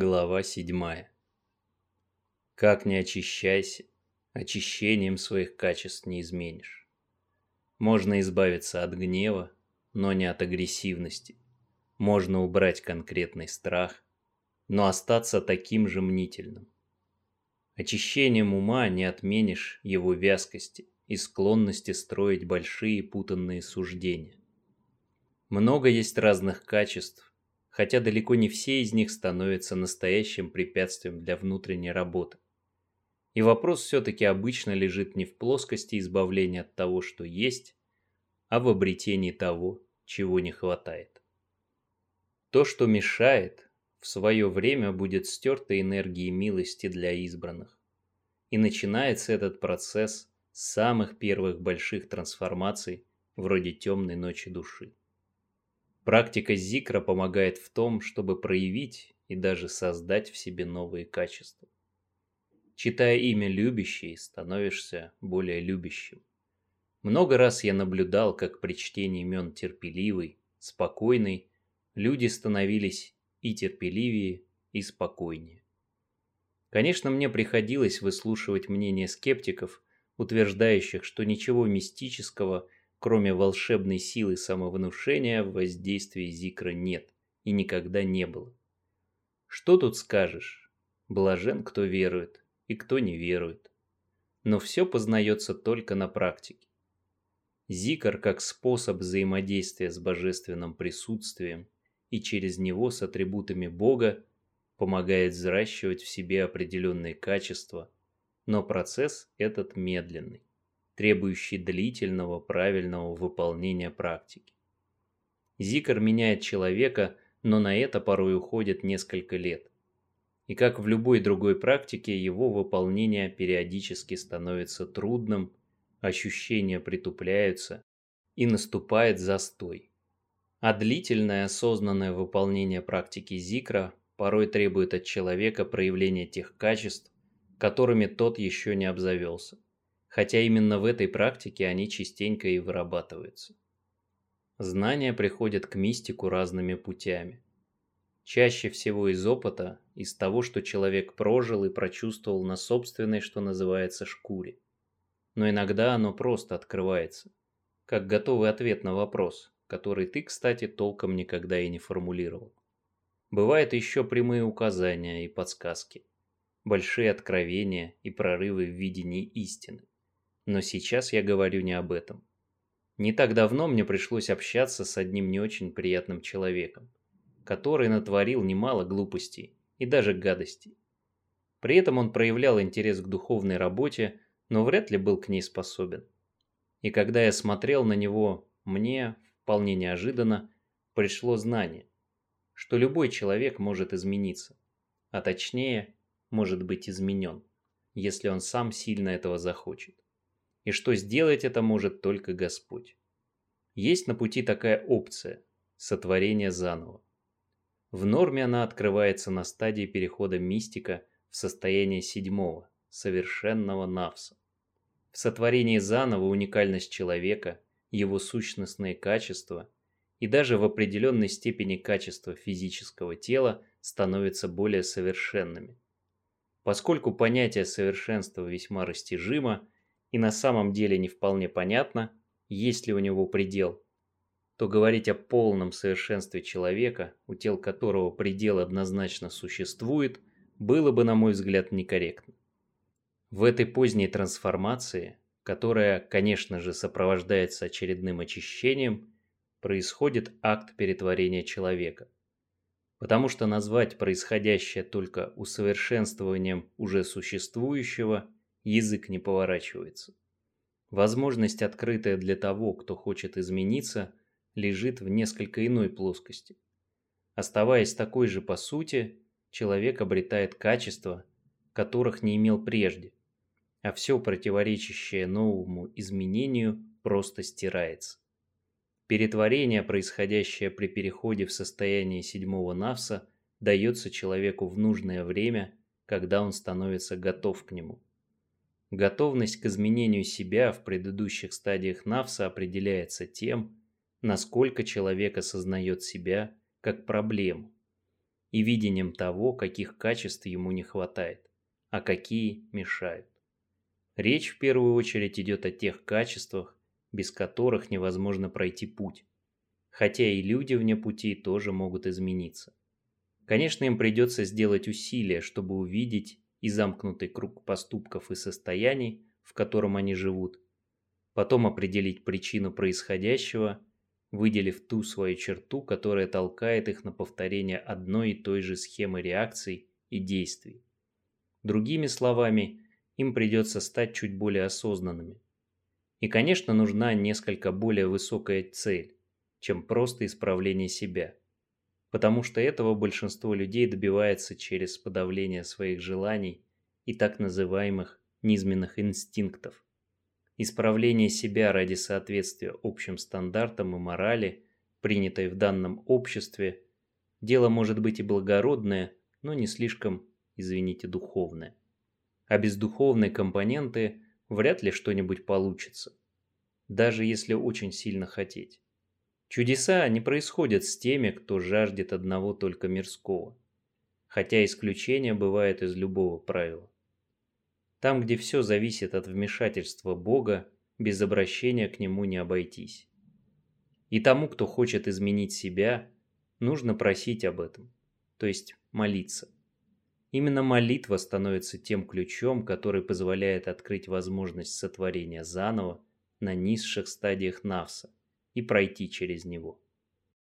Глава 7. Как не очищайся, очищением своих качеств не изменишь. Можно избавиться от гнева, но не от агрессивности. Можно убрать конкретный страх, но остаться таким же мнительным. Очищением ума не отменишь его вязкости и склонности строить большие путанные суждения. Много есть разных качеств, хотя далеко не все из них становятся настоящим препятствием для внутренней работы. И вопрос все-таки обычно лежит не в плоскости избавления от того, что есть, а в обретении того, чего не хватает. То, что мешает, в свое время будет стерто энергией милости для избранных. И начинается этот процесс с самых первых больших трансформаций, вроде темной ночи души. Практика Зикра помогает в том, чтобы проявить и даже создать в себе новые качества. Читая имя любящий, становишься более любящим. Много раз я наблюдал, как при чтении имен терпеливый, спокойный, люди становились и терпеливее, и спокойнее. Конечно, мне приходилось выслушивать мнения скептиков, утверждающих, что ничего мистического – Кроме волшебной силы самовнушения, воздействия Зикра нет и никогда не было. Что тут скажешь? Блажен, кто верует, и кто не верует. Но все познается только на практике. Зикр как способ взаимодействия с божественным присутствием и через него с атрибутами Бога помогает взращивать в себе определенные качества, но процесс этот медленный требующий длительного правильного выполнения практики. Зикр меняет человека, но на это порой уходит несколько лет. И как в любой другой практике, его выполнение периодически становится трудным, ощущения притупляются и наступает застой. А длительное осознанное выполнение практики зикра порой требует от человека проявления тех качеств, которыми тот еще не обзавелся хотя именно в этой практике они частенько и вырабатываются. Знания приходят к мистику разными путями. Чаще всего из опыта, из того, что человек прожил и прочувствовал на собственной, что называется, шкуре. Но иногда оно просто открывается, как готовый ответ на вопрос, который ты, кстати, толком никогда и не формулировал. Бывают еще прямые указания и подсказки, большие откровения и прорывы в видении истины. Но сейчас я говорю не об этом. Не так давно мне пришлось общаться с одним не очень приятным человеком, который натворил немало глупостей и даже гадостей. При этом он проявлял интерес к духовной работе, но вряд ли был к ней способен. И когда я смотрел на него, мне, вполне неожиданно, пришло знание, что любой человек может измениться, а точнее, может быть изменен, если он сам сильно этого захочет и что сделать это может только Господь. Есть на пути такая опция – сотворение заново. В норме она открывается на стадии перехода мистика в состояние седьмого, совершенного навса. В сотворении заново уникальность человека, его сущностные качества и даже в определенной степени качества физического тела становятся более совершенными. Поскольку понятие совершенства весьма растяжимо – и на самом деле не вполне понятно, есть ли у него предел, то говорить о полном совершенстве человека, у тел которого предел однозначно существует, было бы, на мой взгляд, некорректно. В этой поздней трансформации, которая, конечно же, сопровождается очередным очищением, происходит акт перетворения человека. Потому что назвать происходящее только усовершенствованием уже существующего язык не поворачивается. Возможность, открытая для того, кто хочет измениться, лежит в несколько иной плоскости. Оставаясь такой же по сути, человек обретает качества, которых не имел прежде, а все противоречащее новому изменению просто стирается. Перетворение, происходящее при переходе в состояние седьмого навса, дается человеку в нужное время, когда он становится готов к нему. Готовность к изменению себя в предыдущих стадиях Навса определяется тем, насколько человек осознает себя как проблему. и видением того, каких качеств ему не хватает, а какие мешают. Речь в первую очередь идет о тех качествах, без которых невозможно пройти путь, хотя и люди вне пути тоже могут измениться. Конечно, им придется сделать усилия, чтобы увидеть и замкнутый круг поступков и состояний, в котором они живут, потом определить причину происходящего, выделив ту свою черту, которая толкает их на повторение одной и той же схемы реакций и действий. Другими словами, им придется стать чуть более осознанными. И, конечно, нужна несколько более высокая цель, чем просто исправление себя. Потому что этого большинство людей добивается через подавление своих желаний и так называемых низменных инстинктов. Исправление себя ради соответствия общим стандартам и морали, принятой в данном обществе, дело может быть и благородное, но не слишком, извините, духовное. А без духовной компоненты вряд ли что-нибудь получится, даже если очень сильно хотеть. Чудеса не происходят с теми, кто жаждет одного только мирского, хотя исключения бывают из любого правила. Там, где все зависит от вмешательства Бога, без обращения к Нему не обойтись. И тому, кто хочет изменить себя, нужно просить об этом, то есть молиться. Именно молитва становится тем ключом, который позволяет открыть возможность сотворения заново на низших стадиях Навса и пройти через него.